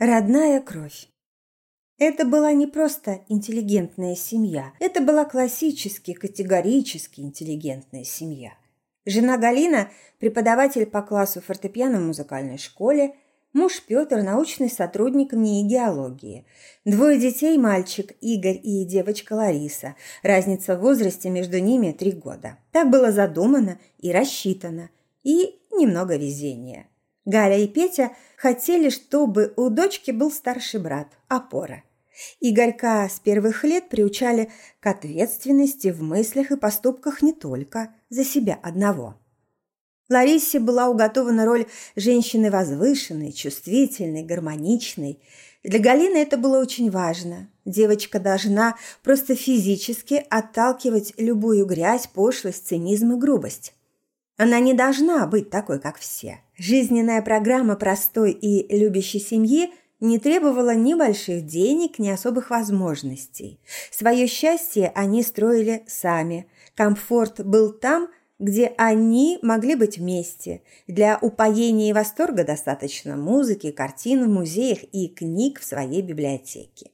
Родная кровь. Это была не просто интеллигентная семья, это была классически, категорически интеллигентная семья. Жена Галина – преподаватель по классу фортепиано в музыкальной школе, муж Петр – научный сотрудник НИИ геологии. Двое детей – мальчик Игорь и девочка Лариса. Разница в возрасте между ними – три года. Так было задумано и рассчитано. И немного везения. Галя и Петя хотели, чтобы у дочки был старший брат, опора. Игорька с первых лет приучали к ответственности в мыслях и поступках не только за себя одного. Ларисе была уготована роль женщины возвышенной, чувствительной, гармоничной. Для Галины это было очень важно. Девочка должна просто физически отталкивать любую грязь, пошлость, цинизм и грубость. Она не должна быть такой, как все. Жизненная программа простой и любящей семьи не требовала ни больших денег, ни особых возможностей. Свое счастье они строили сами. Комфорт был там, где они могли быть вместе. Для упоения и восторга достаточно музыки, картин в музеях и книг в своей библиотеке.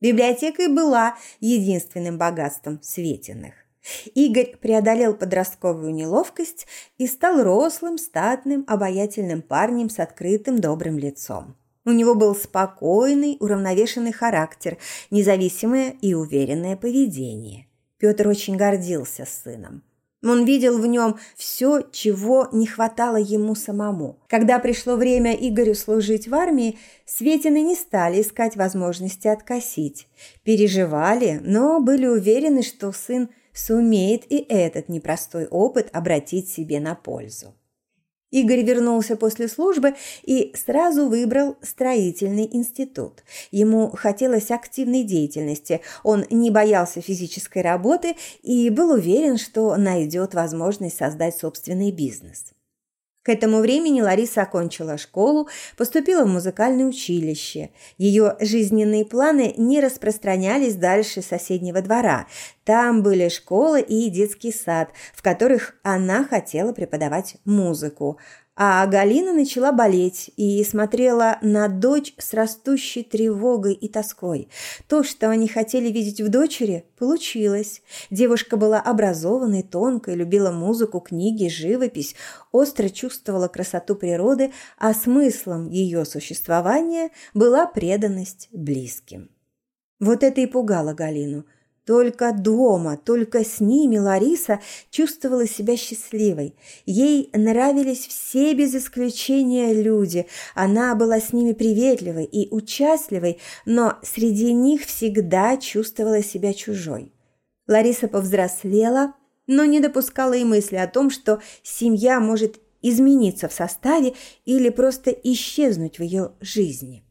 Библиотека и была единственным богатством Светиных. Игорь преодолел подростковую неловкость и стал рослым, статным, обаятельным парнем с открытым добрым лицом. У него был спокойный, уравновешенный характер, независимое и уверенное поведение. Петр очень гордился сыном. Он видел в нем все, чего не хватало ему самому. Когда пришло время Игорю служить в армии, Светины не стали искать возможности откосить. Переживали, но были уверены, что сын сумеет и этот непростой опыт обратить себе на пользу. Игорь вернулся после службы и сразу выбрал строительный институт. Ему хотелось активной деятельности, он не боялся физической работы и был уверен, что найдет возможность создать собственный бизнес. К этому времени Лариса окончила школу, поступила в музыкальное училище. Ее жизненные планы не распространялись дальше соседнего двора. Там были школа и детский сад, в которых она хотела преподавать музыку. А Галина начала болеть и смотрела на дочь с растущей тревогой и тоской. То, что они хотели видеть в дочери, получилось. Девушка была образованной, тонкой, любила музыку, книги, живопись, остро чувствовала красоту природы, а смыслом ее существования была преданность близким. Вот это и пугало Галину – только дома, только с ними Лариса чувствовала себя счастливой. Ей нравились все без исключения люди. Она была с ними приветливой и участливой, но среди них всегда чувствовала себя чужой. Лариса повзрослела, но не допускала и мысли о том, что семья может измениться в составе или просто исчезнуть в ее жизни.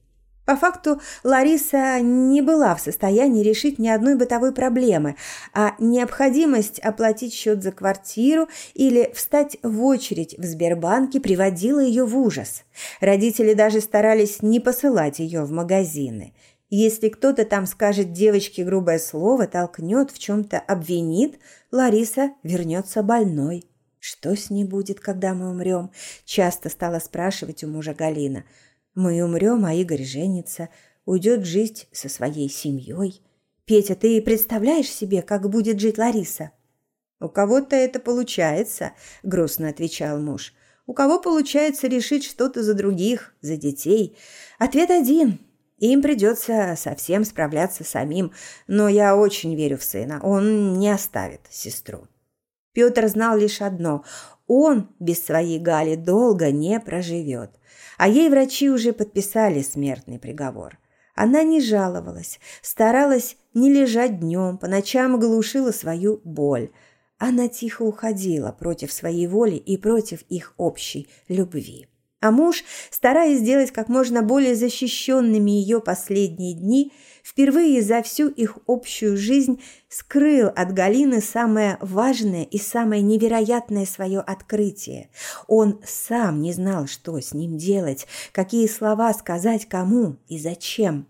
По факту Лариса не была в состоянии решить ни одной бытовой проблемы, а необходимость оплатить счет за квартиру или встать в очередь в Сбербанке приводила ее в ужас. Родители даже старались не посылать ее в магазины. Если кто-то там скажет девочке грубое слово, толкнет, в чем-то обвинит, Лариса вернется больной. «Что с ней будет, когда мы умрем?» – часто стала спрашивать у мужа Галина – мы умрем, а Игорь женится, уйдет жить со своей семьей. Петя, ты представляешь себе, как будет жить Лариса? У кого-то это получается, грустно отвечал муж. У кого получается решить что-то за других, за детей? Ответ один. Им придется совсем справляться самим, но я очень верю в сына. Он не оставит сестру. Петр знал лишь одно – он без своей Гали долго не проживет. А ей врачи уже подписали смертный приговор. Она не жаловалась, старалась не лежать днем, по ночам глушила свою боль. Она тихо уходила против своей воли и против их общей любви. А муж, стараясь сделать как можно более защищенными ее последние дни, впервые за всю их общую жизнь скрыл от Галины самое важное и самое невероятное свое открытие. Он сам не знал, что с ним делать, какие слова сказать кому и зачем.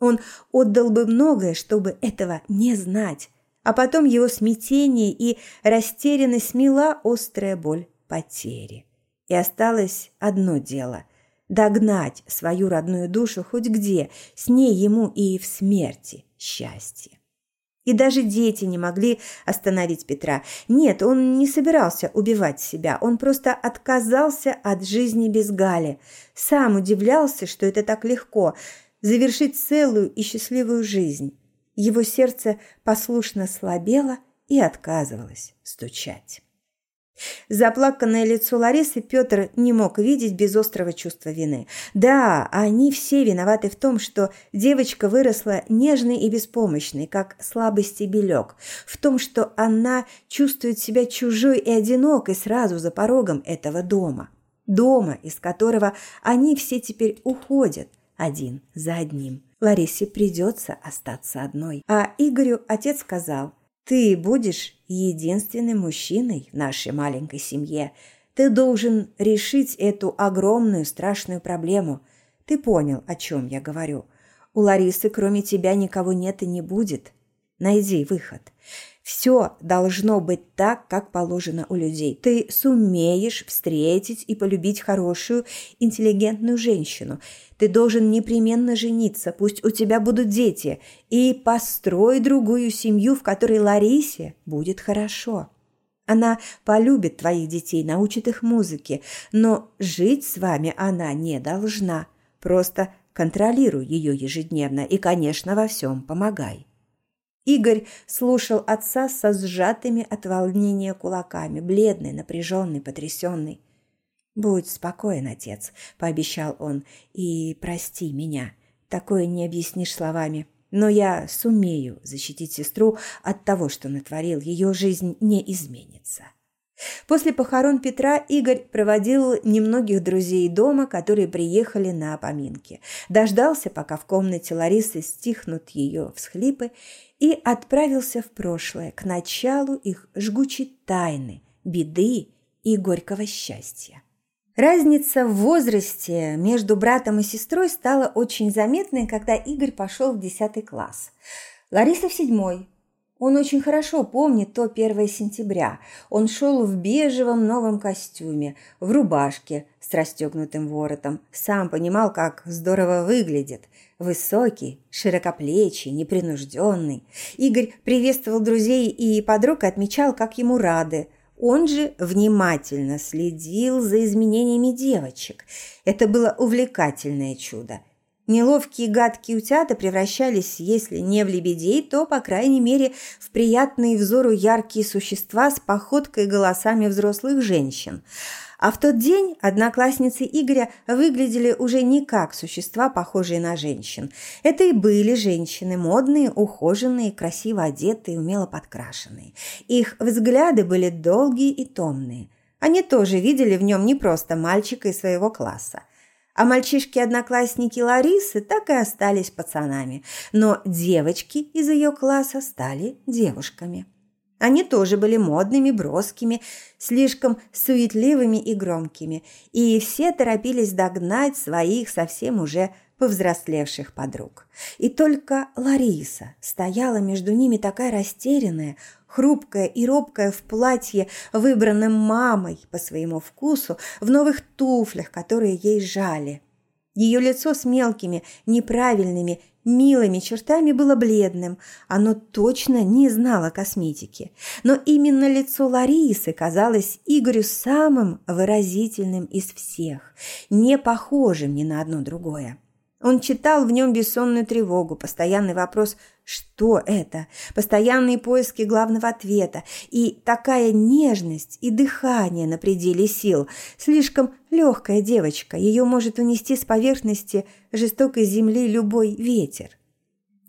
Он отдал бы многое, чтобы этого не знать. А потом его смятение и растерянность смела острая боль потери. И осталось одно дело – догнать свою родную душу хоть где, с ней ему и в смерти счастье. И даже дети не могли остановить Петра. Нет, он не собирался убивать себя, он просто отказался от жизни без Гали. Сам удивлялся, что это так легко – завершить целую и счастливую жизнь. Его сердце послушно слабело и отказывалось стучать. Заплаканное лицо Ларисы Петр не мог видеть без острого чувства вины. Да, они все виноваты в том, что девочка выросла нежной и беспомощной, как слабый стебелек, в том, что она чувствует себя чужой и одинокой сразу за порогом этого дома. Дома, из которого они все теперь уходят, один за одним. Ларисе придется остаться одной. А Игорю отец сказал – ты будешь единственным мужчиной в нашей маленькой семье. Ты должен решить эту огромную страшную проблему. Ты понял, о чем я говорю. У Ларисы кроме тебя никого нет и не будет. Найди выход. Все должно быть так, как положено у людей. Ты сумеешь встретить и полюбить хорошую, интеллигентную женщину. Ты должен непременно жениться, пусть у тебя будут дети, и построй другую семью, в которой Ларисе будет хорошо. Она полюбит твоих детей, научит их музыке, но жить с вами она не должна. Просто контролируй ее ежедневно и, конечно, во всем помогай. Игорь слушал отца со сжатыми от волнения кулаками, бледный, напряженный, потрясенный. «Будь спокоен, отец», – пообещал он, – «и прости меня. Такое не объяснишь словами. Но я сумею защитить сестру от того, что натворил. Ее жизнь не изменится». После похорон Петра Игорь проводил немногих друзей дома, которые приехали на поминки. Дождался, пока в комнате Ларисы стихнут ее всхлипы, и отправился в прошлое, к началу их жгучей тайны, беды и горького счастья. Разница в возрасте между братом и сестрой стала очень заметной, когда Игорь пошел в 10 класс. Лариса в седьмой, он очень хорошо помнит то 1 сентября. Он шел в бежевом новом костюме, в рубашке с расстегнутым воротом. Сам понимал, как здорово выглядит. Высокий, широкоплечий, непринужденный. Игорь приветствовал друзей и подруг и отмечал, как ему рады. Он же внимательно следил за изменениями девочек. Это было увлекательное чудо. Неловкие гадкие утята превращались, если не в лебедей, то, по крайней мере, в приятные взору яркие существа с походкой и голосами взрослых женщин. А в тот день одноклассницы Игоря выглядели уже не как существа, похожие на женщин. Это и были женщины, модные, ухоженные, красиво одетые, умело подкрашенные. Их взгляды были долгие и томные. Они тоже видели в нем не просто мальчика из своего класса – а мальчишки-одноклассники Ларисы так и остались пацанами, но девочки из ее класса стали девушками. Они тоже были модными, броскими, слишком суетливыми и громкими, и все торопились догнать своих совсем уже повзрослевших подруг. И только Лариса стояла между ними такая растерянная, хрупкая и робкая в платье, выбранном мамой по своему вкусу, в новых туфлях, которые ей жали. Ее лицо с мелкими, неправильными, милыми чертами было бледным. Оно точно не знало косметики. Но именно лицо Ларисы казалось Игорю самым выразительным из всех, не похожим ни на одно другое. Он читал в нем бессонную тревогу, постоянный вопрос «что это?», постоянные поиски главного ответа и такая нежность и дыхание на пределе сил. Слишком легкая девочка, ее может унести с поверхности жестокой земли любой ветер.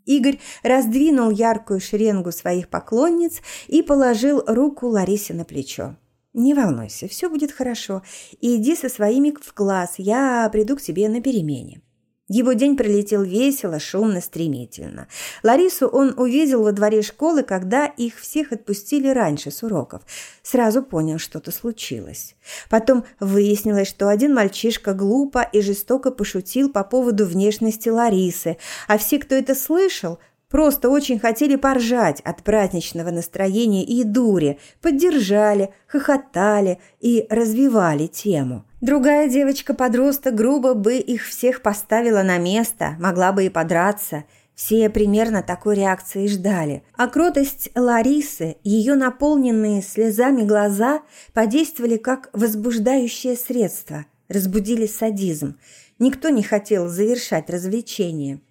Игорь раздвинул яркую шеренгу своих поклонниц и положил руку Ларисе на плечо. «Не волнуйся, все будет хорошо. Иди со своими в класс, я приду к тебе на перемене». Его день пролетел весело, шумно, стремительно. Ларису он увидел во дворе школы, когда их всех отпустили раньше с уроков. Сразу понял, что-то случилось. Потом выяснилось, что один мальчишка глупо и жестоко пошутил по поводу внешности Ларисы, а все, кто это слышал, просто очень хотели поржать от праздничного настроения и дури, поддержали, хохотали и развивали тему – Другая девочка-подросток грубо бы их всех поставила на место, могла бы и подраться. Все примерно такой реакции ждали. А кротость Ларисы, ее наполненные слезами глаза подействовали как возбуждающее средство, разбудили садизм. Никто не хотел завершать развлечение.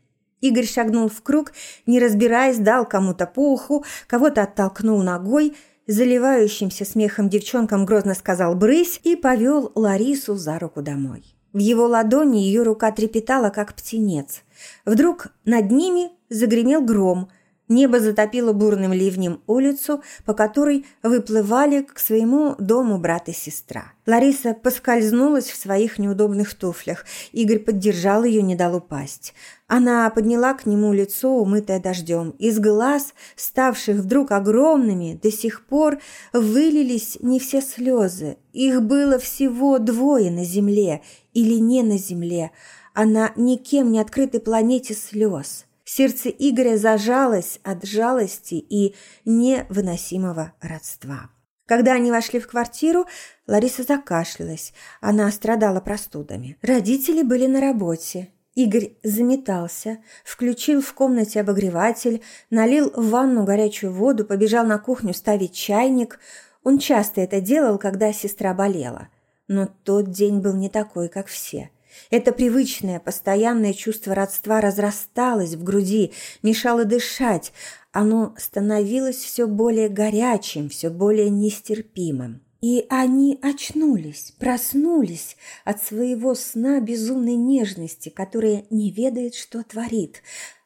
Игорь шагнул в круг, не разбираясь, дал кому-то по уху, кого-то оттолкнул ногой – заливающимся смехом девчонкам грозно сказал «брысь» и повел Ларису за руку домой. В его ладони ее рука трепетала, как птенец. Вдруг над ними загремел гром – Небо затопило бурным ливнем улицу, по которой выплывали к своему дому брат и сестра. Лариса поскользнулась в своих неудобных туфлях. Игорь поддержал ее, не дал упасть. Она подняла к нему лицо, умытое дождем. Из глаз, ставших вдруг огромными, до сих пор вылились не все слезы. Их было всего двое на земле или не на земле, а на никем не открытой планете слез. Сердце Игоря зажалось от жалости и невыносимого родства. Когда они вошли в квартиру, Лариса закашлялась. Она страдала простудами. Родители были на работе. Игорь заметался, включил в комнате обогреватель, налил в ванну горячую воду, побежал на кухню ставить чайник. Он часто это делал, когда сестра болела. Но тот день был не такой, как все – это привычное, постоянное чувство родства разрасталось в груди, мешало дышать. Оно становилось все более горячим, все более нестерпимым. И они очнулись, проснулись от своего сна безумной нежности, которая не ведает, что творит.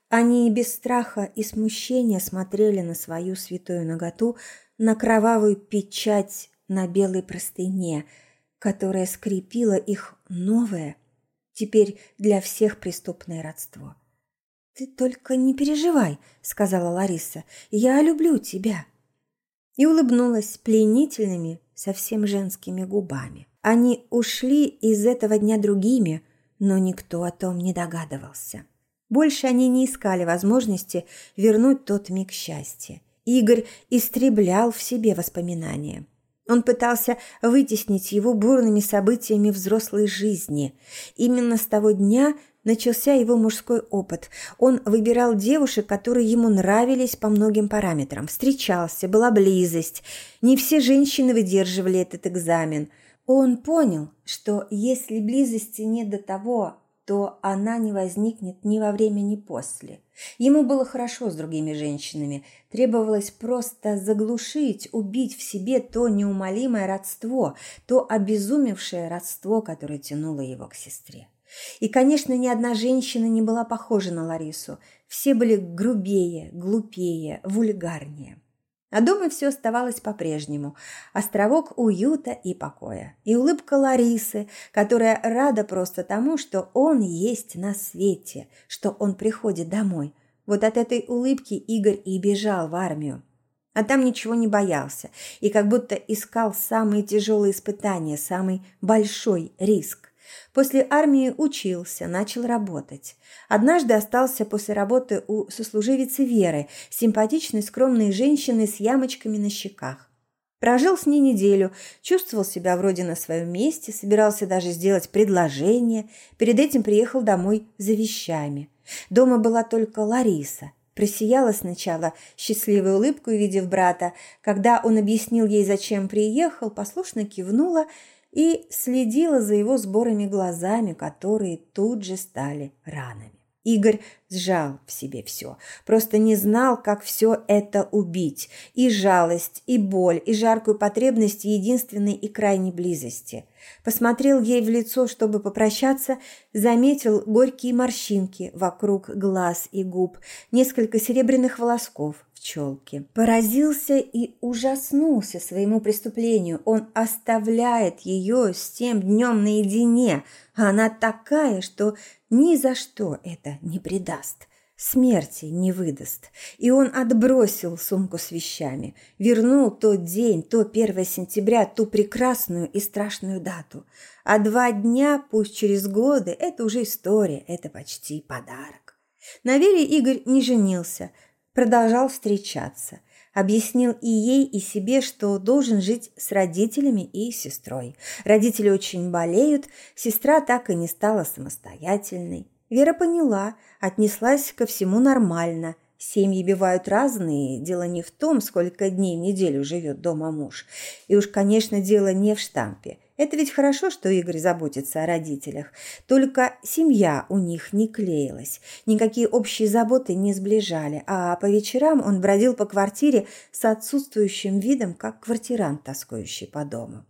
Они без страха и смущения смотрели на свою святую наготу, на кровавую печать на белой простыне, которая скрепила их новое, Теперь для всех преступное родство. «Ты только не переживай», — сказала Лариса. «Я люблю тебя». И улыбнулась пленительными, совсем женскими губами. Они ушли из этого дня другими, но никто о том не догадывался. Больше они не искали возможности вернуть тот миг счастья. Игорь истреблял в себе воспоминания. Он пытался вытеснить его бурными событиями взрослой жизни. Именно с того дня начался его мужской опыт. Он выбирал девушек, которые ему нравились по многим параметрам. Встречался, была близость. Не все женщины выдерживали этот экзамен. Он понял, что если близости нет до того, то она не возникнет ни во время, ни после. Ему было хорошо с другими женщинами, требовалось просто заглушить, убить в себе то неумолимое родство, то обезумевшее родство, которое тянуло его к сестре. И, конечно, ни одна женщина не была похожа на Ларису. Все были грубее, глупее, вульгарнее. А дома все оставалось по-прежнему. Островок уюта и покоя. И улыбка Ларисы, которая рада просто тому, что он есть на свете, что он приходит домой. Вот от этой улыбки Игорь и бежал в армию. А там ничего не боялся и как будто искал самые тяжелые испытания, самый большой риск. После армии учился, начал работать. Однажды остался после работы у сослуживицы Веры, симпатичной, скромной женщины с ямочками на щеках. Прожил с ней неделю, чувствовал себя вроде на своем месте, собирался даже сделать предложение. Перед этим приехал домой за вещами. Дома была только Лариса. Просияла сначала счастливой улыбкой, увидев брата. Когда он объяснил ей, зачем приехал, послушно кивнула и следила за его сборами глазами, которые тут же стали ранами. Игорь сжал в себе все, просто не знал, как все это убить. И жалость, и боль, и жаркую потребность единственной и крайней близости. Посмотрел ей в лицо, чтобы попрощаться, заметил горькие морщинки вокруг глаз и губ, несколько серебряных волосков – пчелки. Поразился и ужаснулся своему преступлению. Он оставляет ее с тем днем наедине, а она такая, что ни за что это не предаст. Смерти не выдаст. И он отбросил сумку с вещами, вернул тот день, то 1 сентября, ту прекрасную и страшную дату. А два дня, пусть через годы, это уже история, это почти подарок. На Вере Игорь не женился – продолжал встречаться. Объяснил и ей, и себе, что должен жить с родителями и сестрой. Родители очень болеют, сестра так и не стала самостоятельной. Вера поняла, отнеслась ко всему нормально. Семьи бывают разные, дело не в том, сколько дней в неделю живет дома муж. И уж, конечно, дело не в штампе – это ведь хорошо, что Игорь заботится о родителях. Только семья у них не клеилась. Никакие общие заботы не сближали. А по вечерам он бродил по квартире с отсутствующим видом, как квартирант, тоскующий по дому.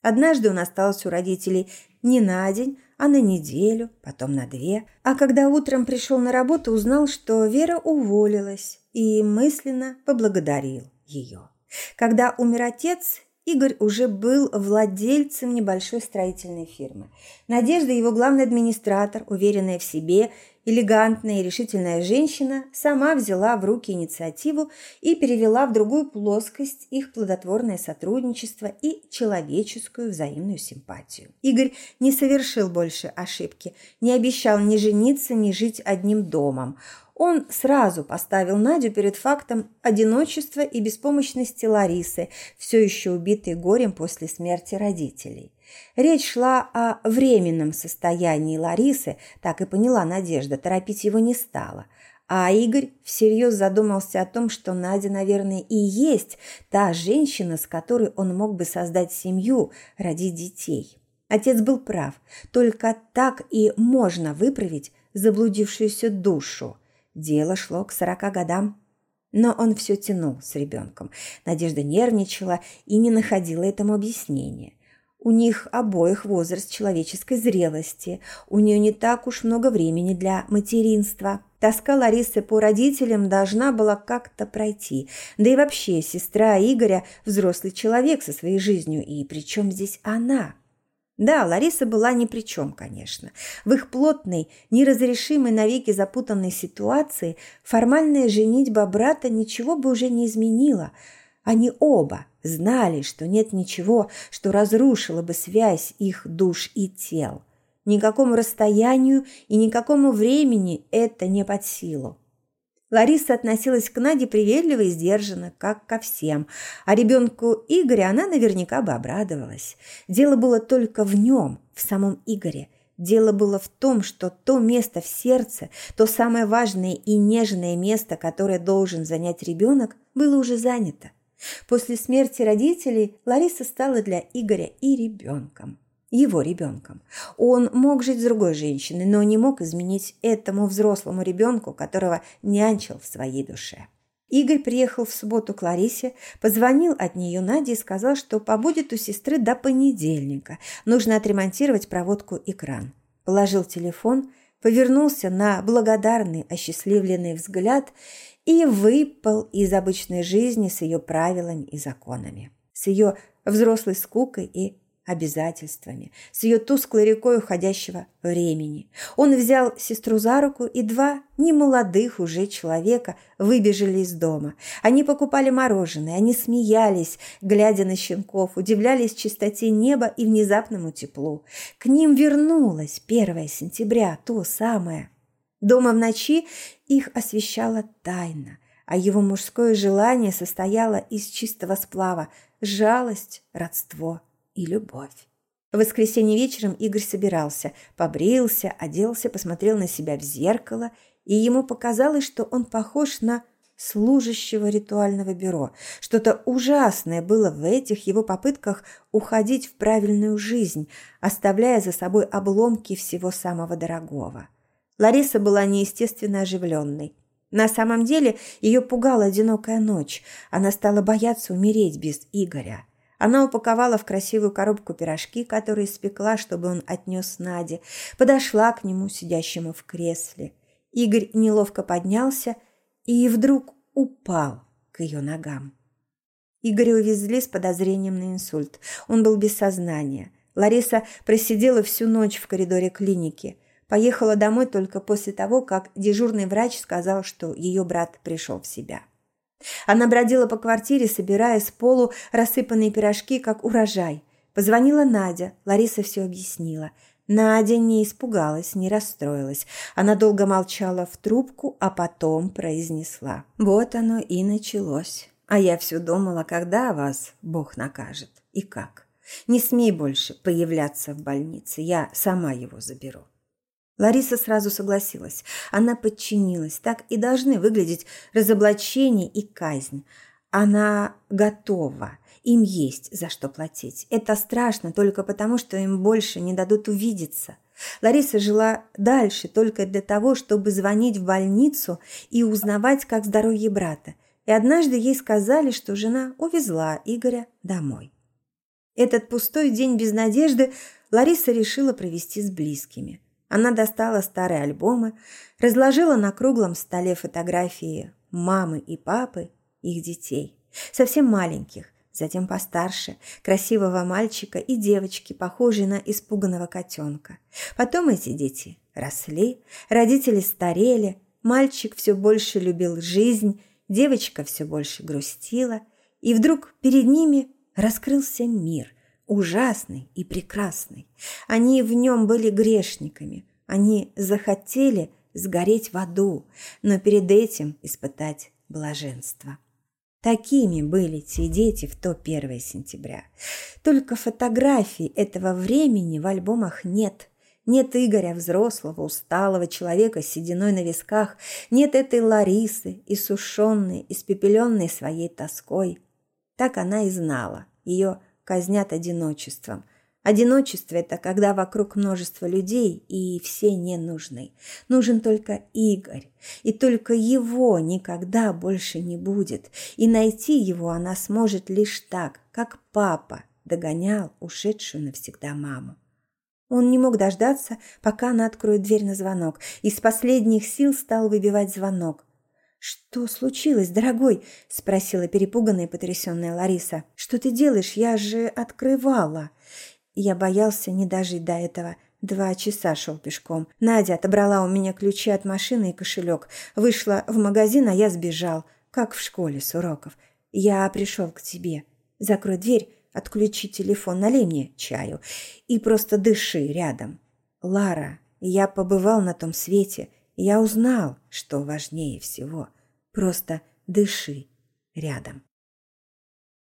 Однажды он остался у родителей не на день, а на неделю, потом на две. А когда утром пришел на работу, узнал, что Вера уволилась и мысленно поблагодарил ее. Когда умер отец, Игорь уже был владельцем небольшой строительной фирмы. Надежда, его главный администратор, уверенная в себе, элегантная и решительная женщина, сама взяла в руки инициативу и перевела в другую плоскость их плодотворное сотрудничество и человеческую взаимную симпатию. Игорь не совершил больше ошибки, не обещал ни жениться, ни жить одним домом. Он сразу поставил Надю перед фактом одиночества и беспомощности Ларисы, все еще убитой горем после смерти родителей. Речь шла о временном состоянии Ларисы, так и поняла Надежда, торопить его не стала. А Игорь всерьез задумался о том, что Надя, наверное, и есть та женщина, с которой он мог бы создать семью, родить детей. Отец был прав, только так и можно выправить заблудившуюся душу – Дело шло к сорока годам. Но он все тянул с ребенком. Надежда нервничала и не находила этому объяснения. У них обоих возраст человеческой зрелости. У нее не так уж много времени для материнства. Тоска Ларисы по родителям должна была как-то пройти. Да и вообще, сестра Игоря – взрослый человек со своей жизнью. И при чем здесь она? Да, Лариса была ни при чем, конечно. В их плотной, неразрешимой навеки запутанной ситуации формальная женитьба брата ничего бы уже не изменила. Они оба знали, что нет ничего, что разрушило бы связь их душ и тел. Никакому расстоянию и никакому времени это не под силу. Лариса относилась к Наде приветливо и сдержанно, как ко всем, а ребенку Игоря она наверняка бы обрадовалась. Дело было только в нем, в самом Игоре. Дело было в том, что то место в сердце, то самое важное и нежное место, которое должен занять ребенок, было уже занято. После смерти родителей Лариса стала для Игоря и ребенком его ребенком. Он мог жить с другой женщиной, но не мог изменить этому взрослому ребенку, которого нянчил в своей душе. Игорь приехал в субботу к Ларисе, позвонил от нее Наде и сказал, что побудет у сестры до понедельника. Нужно отремонтировать проводку и кран. Положил телефон, повернулся на благодарный, осчастливленный взгляд и выпал из обычной жизни с ее правилами и законами, с ее взрослой скукой и обязательствами, с ее тусклой рекой уходящего времени. Он взял сестру за руку, и два немолодых уже человека выбежали из дома. Они покупали мороженое, они смеялись, глядя на щенков, удивлялись чистоте неба и внезапному теплу. К ним вернулось 1 сентября, то самое. Дома в ночи их освещала тайна, а его мужское желание состояло из чистого сплава – жалость, родство – и любовь. В воскресенье вечером Игорь собирался, побрился, оделся, посмотрел на себя в зеркало, и ему показалось, что он похож на служащего ритуального бюро. Что-то ужасное было в этих его попытках уходить в правильную жизнь, оставляя за собой обломки всего самого дорогого. Лариса была неестественно оживленной. На самом деле ее пугала одинокая ночь. Она стала бояться умереть без Игоря. Она упаковала в красивую коробку пирожки, которые испекла, чтобы он отнес Наде, подошла к нему, сидящему в кресле. Игорь неловко поднялся и вдруг упал к ее ногам. Игоря увезли с подозрением на инсульт. Он был без сознания. Лариса просидела всю ночь в коридоре клиники. Поехала домой только после того, как дежурный врач сказал, что ее брат пришел в себя. Она бродила по квартире, собирая с полу рассыпанные пирожки, как урожай. Позвонила Надя, Лариса все объяснила. Надя не испугалась, не расстроилась. Она долго молчала в трубку, а потом произнесла. Вот оно и началось. А я все думала, когда вас Бог накажет и как. Не смей больше появляться в больнице, я сама его заберу. Лариса сразу согласилась. Она подчинилась. Так и должны выглядеть разоблачение и казнь. Она готова. Им есть за что платить. Это страшно только потому, что им больше не дадут увидеться. Лариса жила дальше только для того, чтобы звонить в больницу и узнавать, как здоровье брата. И однажды ей сказали, что жена увезла Игоря домой. Этот пустой день без надежды Лариса решила провести с близкими. Она достала старые альбомы, разложила на круглом столе фотографии мамы и папы, их детей, совсем маленьких, затем постарше, красивого мальчика и девочки, похожей на испуганного котенка. Потом эти дети росли, родители старели, мальчик все больше любил жизнь, девочка все больше грустила, и вдруг перед ними раскрылся мир, ужасный и прекрасный. Они в нем были грешниками, они захотели сгореть в аду, но перед этим испытать блаженство. Такими были те дети в то 1 сентября. Только фотографий этого времени в альбомах нет. Нет Игоря, взрослого, усталого человека с сединой на висках. Нет этой Ларисы, иссушенной, испепеленной своей тоской. Так она и знала. Ее казнят одиночеством. Одиночество – это когда вокруг множество людей, и все не нужны. Нужен только Игорь, и только его никогда больше не будет. И найти его она сможет лишь так, как папа догонял ушедшую навсегда маму. Он не мог дождаться, пока она откроет дверь на звонок, и с последних сил стал выбивать звонок. «Что случилось, дорогой?» – спросила перепуганная и потрясенная Лариса. «Что ты делаешь? Я же открывала!» Я боялся не дожить до этого. Два часа шел пешком. Надя отобрала у меня ключи от машины и кошелек. Вышла в магазин, а я сбежал. Как в школе с уроков. Я пришел к тебе. Закрой дверь, отключи телефон, налей мне чаю. И просто дыши рядом. Лара, я побывал на том свете. Я узнал, что важнее всего. Просто дыши рядом.